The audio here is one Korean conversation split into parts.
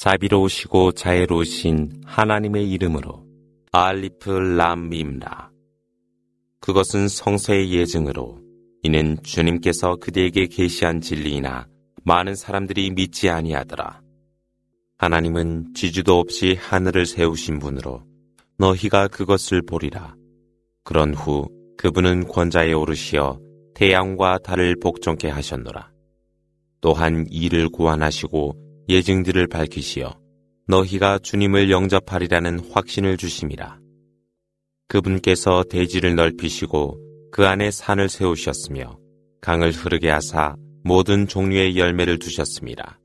자비로우시고 자애로우신 하나님의 이름으로 알리프 람밈라. 그것은 성서의 예증으로 이는 주님께서 그대에게 계시한 진리이나 많은 사람들이 믿지 아니하더라. 하나님은 지주도 없이 하늘을 세우신 분으로 너희가 그것을 보리라. 그런 후 그분은 권자에 오르시어 태양과 달을 복종케 하셨노라. 또한 이를 구원하시고 예증들을 밝히시어 너희가 주님을 영접하리라는 확신을 주심이라. 그분께서 대지를 넓히시고 그 안에 산을 세우셨으며 강을 흐르게 하사 모든 종류의 열매를 두셨습니다.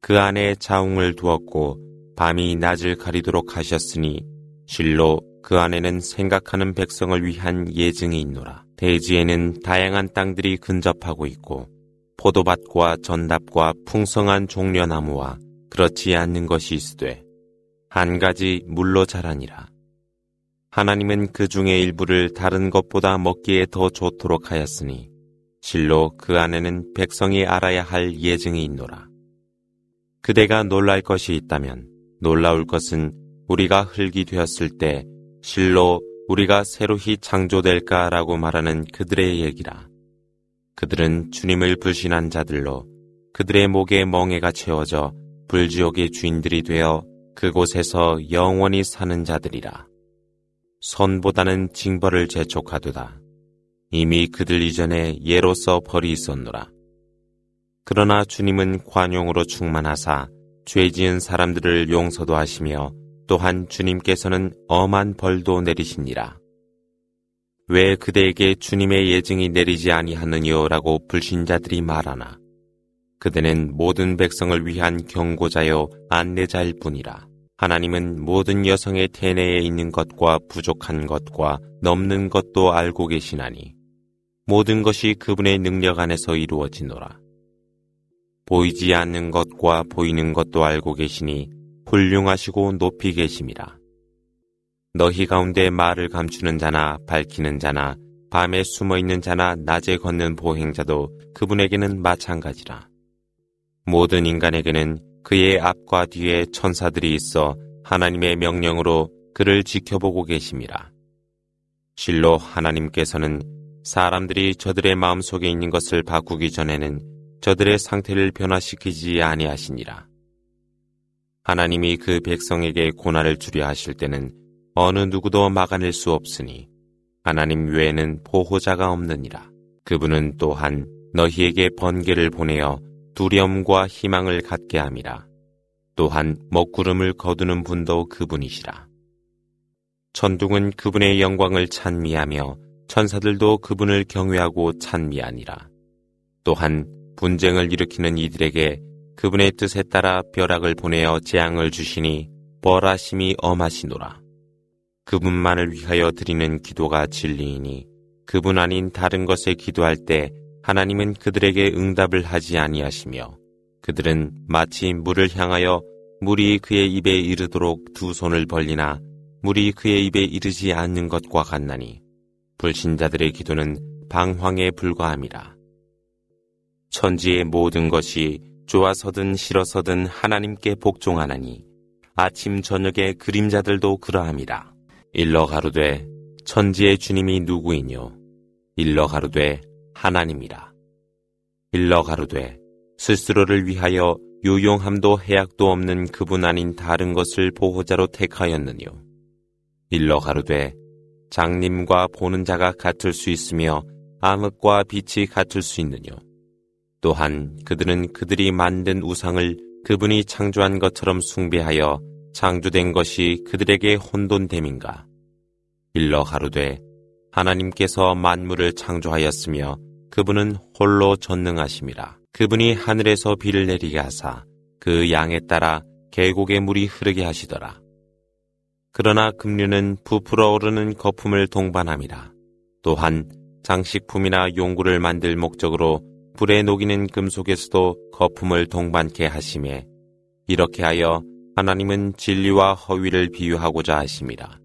그 안에 자웅을 두었고 밤이 낮을 가리도록 하셨으니 실로 그 안에는 생각하는 백성을 위한 예증이 있노라. 대지에는 다양한 땅들이 근접하고 있고 포도밭과 전답과 풍성한 종려나무와 그렇지 않는 것이 있으되 한 가지 물로 자라니라. 하나님은 그 중에 일부를 다른 것보다 먹기에 더 좋도록 하였으니 실로 그 안에는 백성이 알아야 할 예증이 있노라. 그대가 놀랄 것이 있다면 놀라울 것은 우리가 흙이 되었을 때 실로 우리가 새로히 창조될까라고 말하는 그들의 얘기라. 그들은 주님을 불신한 자들로 그들의 목에 멍해가 채워져 불지옥의 주인들이 되어 그곳에서 영원히 사는 자들이라. 선보다는 징벌을 재촉하도다. 이미 그들 이전에 예로서 벌이 있었노라. 그러나 주님은 관용으로 충만하사 죄 지은 사람들을 용서도 하시며 또한 주님께서는 엄한 벌도 내리시니라. 왜 그대에게 주님의 예증이 내리지 아니하느냐라고 불신자들이 말하나. 그대는 모든 백성을 위한 경고자요 안내자일 뿐이라. 하나님은 모든 여성의 태내에 있는 것과 부족한 것과 넘는 것도 알고 계시나니 모든 것이 그분의 능력 안에서 이루어지노라. 보이지 않는 것과 보이는 것도 알고 계시니 훌륭하시고 높이 계심이라 너희 가운데 말을 감추는 자나 밝히는 자나 밤에 숨어 있는 자나 낮에 걷는 보행자도 그분에게는 마찬가지라. 모든 인간에게는 그의 앞과 뒤에 천사들이 있어 하나님의 명령으로 그를 지켜보고 계심이라. 실로 하나님께서는 사람들이 저들의 마음속에 있는 것을 바꾸기 전에는 저들의 상태를 변화시키지 아니하시니라. 하나님이 그 백성에게 고난을 주려 하실 때는 어느 누구도 막아낼 수 없으니 하나님 외에는 보호자가 없느니라. 그분은 또한 너희에게 번개를 보내어 두려움과 희망을 갖게 함이라. 또한 먹구름을 거두는 분도 그분이시라. 천둥은 그분의 영광을 찬미하며 천사들도 그분을 경외하고 찬미하니라. 또한 분쟁을 일으키는 이들에게 그분의 뜻에 따라 벼락을 보내어 재앙을 주시니 벌하심이 엄하시노라. 그분만을 위하여 드리는 기도가 진리이니 그분 아닌 다른 것에 기도할 때 하나님은 그들에게 응답을 하지 아니하시며 그들은 마치 물을 향하여 물이 그의 입에 이르도록 두 손을 벌리나 물이 그의 입에 이르지 않는 것과 같나니 불신자들의 기도는 방황에 불과함이라. 천지의 모든 것이 좋아서든 싫어서든 하나님께 복종하나니 아침 저녁의 그림자들도 그러함이라. 일러 가로되 천지의 주님이 누구이뇨? 일러 가로되 하나님이라. 일러 가로되 스스로를 위하여 유용함도 해약도 없는 그분 아닌 다른 것을 보호자로 택하였느뇨? 일러 가로되 장님과 보는 자가 같을 수 있으며 암흑과 빛이 같을 수 있느뇨? 또한 그들은 그들이 만든 우상을 그분이 창조한 것처럼 숭배하여 창조된 것이 그들에게 혼돈됨인가? 일러 가로되 하나님께서 만물을 창조하였으며 그분은 홀로 전능하심이라. 그분이 하늘에서 비를 내리게 하사 그 양에 따라 계곡의 물이 흐르게 하시더라. 그러나 급류는 부풀어 오르는 거품을 동반함이라. 또한 장식품이나 용구를 만들 목적으로 불에 녹이는 금속에서도 거품을 동반케 하심에 이렇게 하여 하나님은 진리와 허위를 비유하고자 하심이라.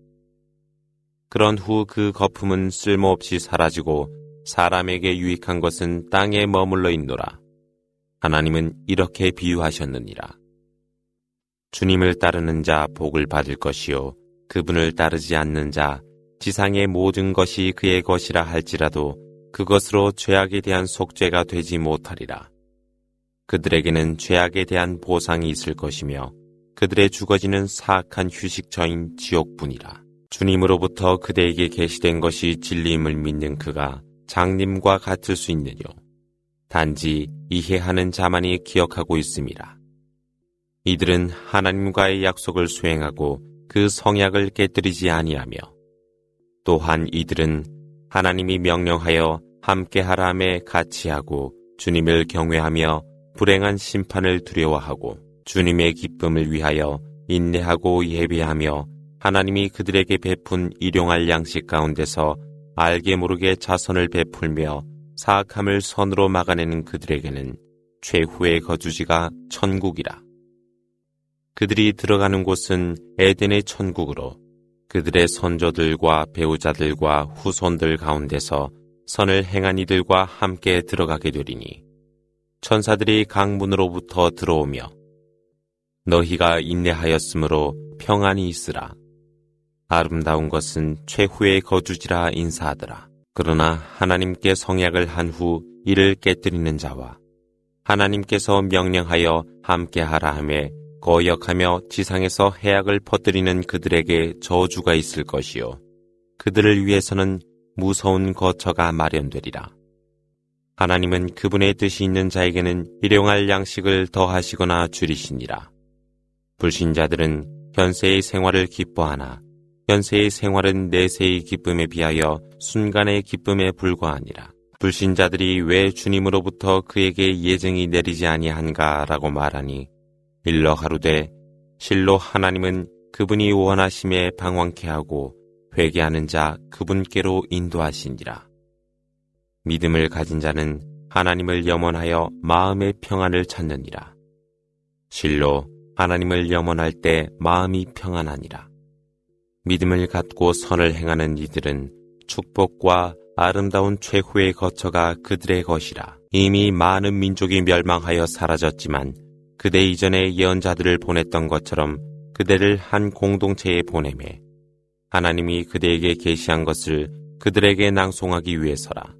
그런 후 그 거품은 쓸모없이 사라지고 사람에게 유익한 것은 땅에 머물러 있노라. 하나님은 이렇게 비유하셨느니라. 주님을 따르는 자 복을 받을 것이요 그분을 따르지 않는 자 지상의 모든 것이 그의 것이라 할지라도 그것으로 죄악에 대한 속죄가 되지 못하리라. 그들에게는 죄악에 대한 보상이 있을 것이며 그들의 죽어지는 사악한 휴식처인 지옥뿐이라. 주님으로부터 그대에게 계시된 것이 진리임을 믿는 그가 장님과 같을 수 있느뇨. 단지 이해하는 자만이 기억하고 있습니다. 이들은 하나님과의 약속을 수행하고 그 성약을 깨뜨리지 아니하며 또한 이들은 하나님이 명령하여 함께하라 함에 같이 하고 주님을 경외하며 불행한 심판을 두려워하고 주님의 기쁨을 위하여 인내하고 예비하며 하나님이 그들에게 베푼 일용할 양식 가운데서 알게 모르게 자선을 베풀며 사악함을 선으로 막아내는 그들에게는 최후의 거주지가 천국이라. 그들이 들어가는 곳은 에덴의 천국으로 그들의 선조들과 배우자들과 후손들 가운데서 선을 행한 이들과 함께 들어가게 되리니 천사들이 강문으로부터 들어오며 너희가 인내하였으므로 평안이 있으라. 아름다운 것은 최후의 거주지라 인사하더라. 그러나 하나님께 성약을 한 후 이를 깨뜨리는 자와 하나님께서 명령하여 함께하라 함에 거역하며 지상에서 해악을 퍼뜨리는 그들에게 저주가 있을 것이요. 그들을 위해서는 무서운 거처가 마련되리라. 하나님은 그분의 뜻이 있는 자에게는 일용할 양식을 더하시거나 줄이시니라. 불신자들은 현세의 생활을 기뻐하나 현세의 생활은 내세의 기쁨에 비하여 순간의 기쁨에 불과하니라. 불신자들이 왜 주님으로부터 그에게 예정이 내리지 아니한가라고 말하니 일러 가로되 실로 하나님은 그분이 원하심에 방황케 하고 회개하는 자 그분께로 인도하시니라. 믿음을 가진 자는 하나님을 염원하여 마음의 평안을 찾느니라. 실로 하나님을 염원할 때 마음이 평안하니라. 믿음을 갖고 선을 행하는 이들은 축복과 아름다운 최후의 거처가 그들의 것이라. 이미 많은 민족이 멸망하여 사라졌지만 그대 이전에 예언자들을 보냈던 것처럼 그대를 한 공동체에 보내매 하나님이 그대에게 계시한 것을 그들에게 낭송하기 위해서라.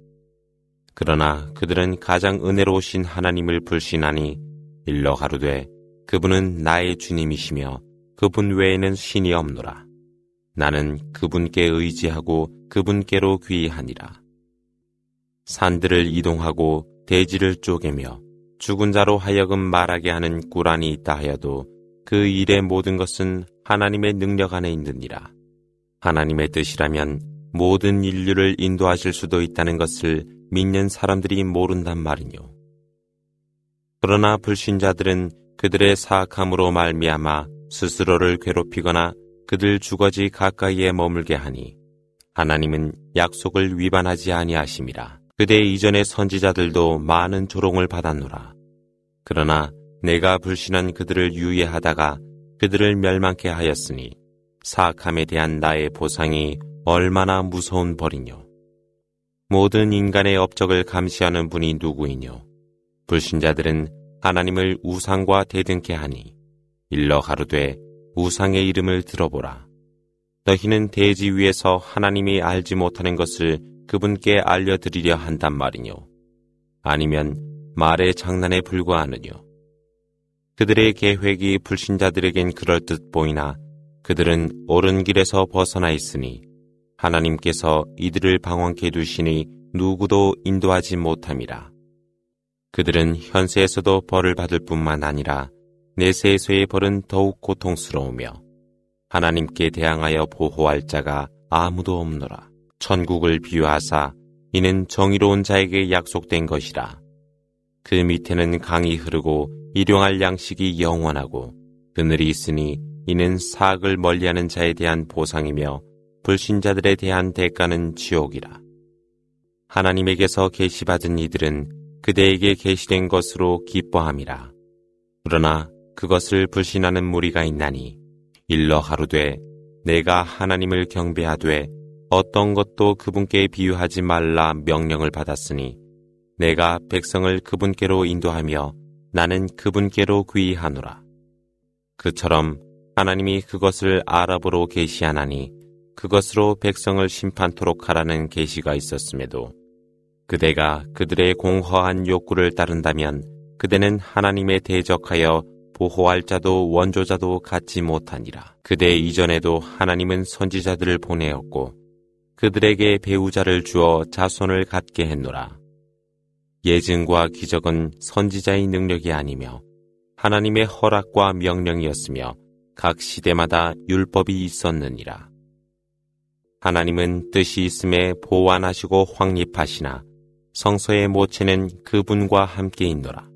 그러나 그들은 가장 은혜로우신 하나님을 불신하니 일러 가로되 그분은 나의 주님이시며 그분 외에는 신이 없노라. 나는 그분께 의지하고 그분께로 귀의하니라. 산들을 이동하고 대지를 쪼개며 죽은 자로 하여금 말하게 하는 꾸란이 있다 하여도 그 일의 모든 것은 하나님의 능력 안에 있느니라. 하나님의 뜻이라면 모든 인류를 인도하실 수도 있다는 것을 믿는 사람들이 모른단 말이뇨. 그러나 불신자들은 그들의 사악함으로 말미암아 스스로를 괴롭히거나 그들 주거지 가까이에 머물게 하니 하나님은 약속을 위반하지 아니하심이라. 그대 이전의 선지자들도 많은 조롱을 받았노라. 그러나 내가 불신한 그들을 유예하다가 그들을 멸망케 하였으니 사악함에 대한 나의 보상이 얼마나 무서운 벌이뇨. 모든 인간의 업적을 감시하는 분이 누구이뇨. 불신자들은 하나님을 우상과 대등케 하니 일러 가로되 우상의 이름을 들어보라. 너희는 대지 위에서 하나님이 알지 못하는 것을 그분께 알려드리려 한단 말이뇨. 아니면 말의 장난에 불과하느뇨. 그들의 계획이 불신자들에겐 그럴듯 보이나 그들은 옳은 길에서 벗어나 있으니 하나님께서 이들을 방황케 두시니 누구도 인도하지 못함이라. 그들은 현세에서도 벌을 받을 뿐만 아니라 내세에서의 벌은 더욱 고통스러우며 하나님께 대항하여 보호할 자가 아무도 없노라. 천국을 비유하사 이는 정의로운 자에게 약속된 것이라. 그 밑에는 강이 흐르고 일용할 양식이 영원하고 그늘이 있으니 이는 사악을 멀리하는 자에 대한 보상이며 불신자들에 대한 대가는 지옥이라. 하나님에게서 계시받은 이들은 그대에게 계시된 것으로 기뻐함이라. 그러나 그것을 불신하는 무리가 있나니 일러 하루되 내가 하나님을 경배하되 어떤 것도 그분께 비유하지 말라 명령을 받았으니 내가 백성을 그분께로 인도하며 나는 그분께로 귀의하노라. 그처럼 하나님이 그것을 아랍어로 계시하나니 그것으로 백성을 심판토록 하라는 계시가 있었음에도 그대가 그들의 공허한 욕구를 따른다면 그대는 하나님에 대적하여 보호할 자도 원조자도 갖지 못하니라. 그대 이전에도 하나님은 선지자들을 보내었고 그들에게 배우자를 주어 자손을 갖게 했노라. 예증과 기적은 선지자의 능력이 아니며 하나님의 허락과 명령이었으며 각 시대마다 율법이 있었느니라. 하나님은 뜻이 있음에 보완하시고 확립하시나 성서의 모체는 그분과 함께 있노라.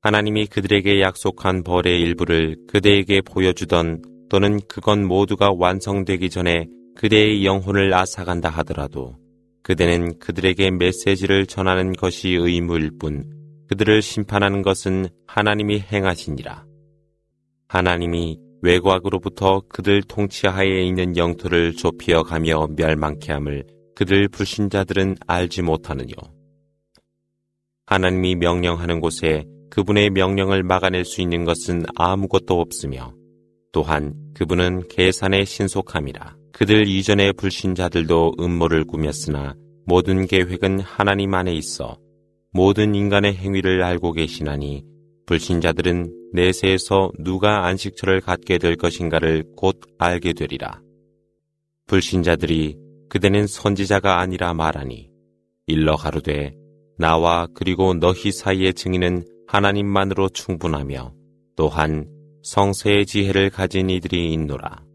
하나님이 그들에게 약속한 벌의 일부를 그대에게 보여주던 또는 그건 모두가 완성되기 전에 그대의 영혼을 앗아간다 하더라도 그대는 그들에게 메시지를 전하는 것이 의무일 뿐 그들을 심판하는 것은 하나님이 행하시니라. 하나님이 외곽으로부터 그들 통치하에 있는 영토를 좁히어 가며 멸망케 함을 그들 불신자들은 알지 못하느뇨. 하나님이 명령하는 곳에 그분의 명령을 막아낼 수 있는 것은 아무것도 없으며 또한 그분은 계산에 신속함이라. 그들 이전의 불신자들도 음모를 꾸몄으나 모든 계획은 하나님 안에 있어 모든 인간의 행위를 알고 계시나니 불신자들은 내세에서 누가 안식처를 갖게 될 것인가를 곧 알게 되리라. 불신자들이 그대는 선지자가 아니라 말하니 일러 가로되 나와 그리고 너희 사이의 증인은 하나님만으로 충분하며 또한 성세의 지혜를 가진 이들이 있노라.